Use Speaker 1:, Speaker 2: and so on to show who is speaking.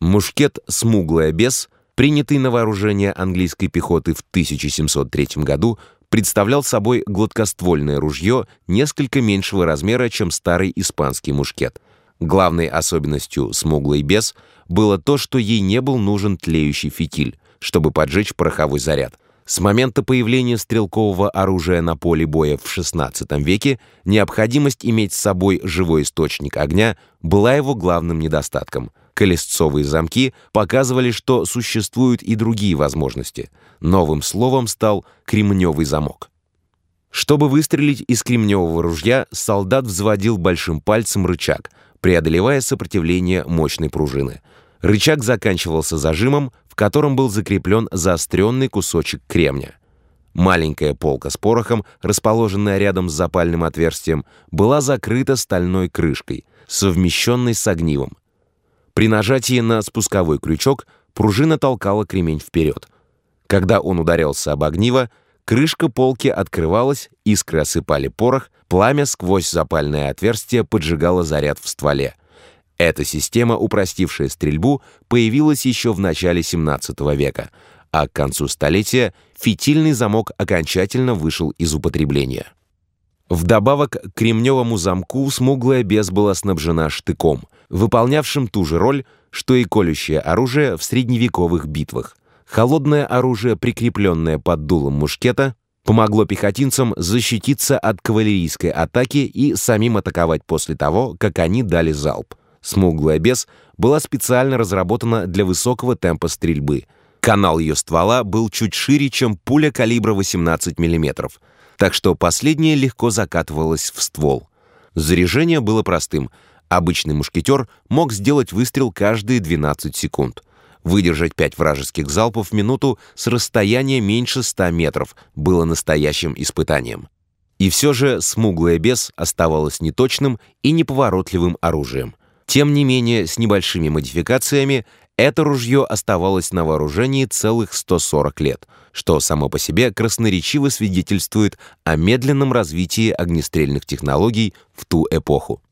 Speaker 1: Мушкет «Смуглая без», принятый на вооружение английской пехоты в 1703 году, представлял собой гладкоствольное ружье несколько меньшего размера, чем старый испанский мушкет. Главной особенностью «Смуглой без» было то, что ей не был нужен тлеющий фитиль, чтобы поджечь пороховой заряд. С момента появления стрелкового оружия на поле боя в XVI веке необходимость иметь с собой живой источник огня была его главным недостатком. Колесцовые замки показывали, что существуют и другие возможности. Новым словом стал кремневый замок. Чтобы выстрелить из кремневого ружья, солдат взводил большим пальцем рычаг, преодолевая сопротивление мощной пружины. Рычаг заканчивался зажимом, в котором был закреплен заостренный кусочек кремня. Маленькая полка с порохом, расположенная рядом с запальным отверстием, была закрыта стальной крышкой, совмещенной с огнивом. При нажатии на спусковой крючок пружина толкала кремень вперед. Когда он ударялся об огниво, крышка полки открывалась, искры осыпали порох, пламя сквозь запальное отверстие поджигало заряд в стволе — эта система, упростившая стрельбу, появилась еще в начале 17 века, а к концу столетия фитильный замок окончательно вышел из употребления. Вдобавок к кремневому замку смуглая без была снабжена штыком, выполнявшим ту же роль, что и колющее оружие в средневековых битвах. Холодное оружие, прикрепленное под дулом мушкета, помогло пехотинцам защититься от кавалерийской атаки и самим атаковать после того, как они дали залп. «Смуглая без» была специально разработана для высокого темпа стрельбы. Канал ее ствола был чуть шире, чем пуля калибра 18 мм, так что последняя легко закатывалась в ствол. Заряжение было простым. Обычный мушкетер мог сделать выстрел каждые 12 секунд. Выдержать 5 вражеских залпов в минуту с расстояния меньше 100 метров было настоящим испытанием. И все же смуглая без оставалась неточным и неповоротливым оружием. Тем не менее, с небольшими модификациями это ружье оставалось на вооружении целых 140 лет, что само по себе красноречиво свидетельствует о медленном развитии огнестрельных технологий в ту эпоху.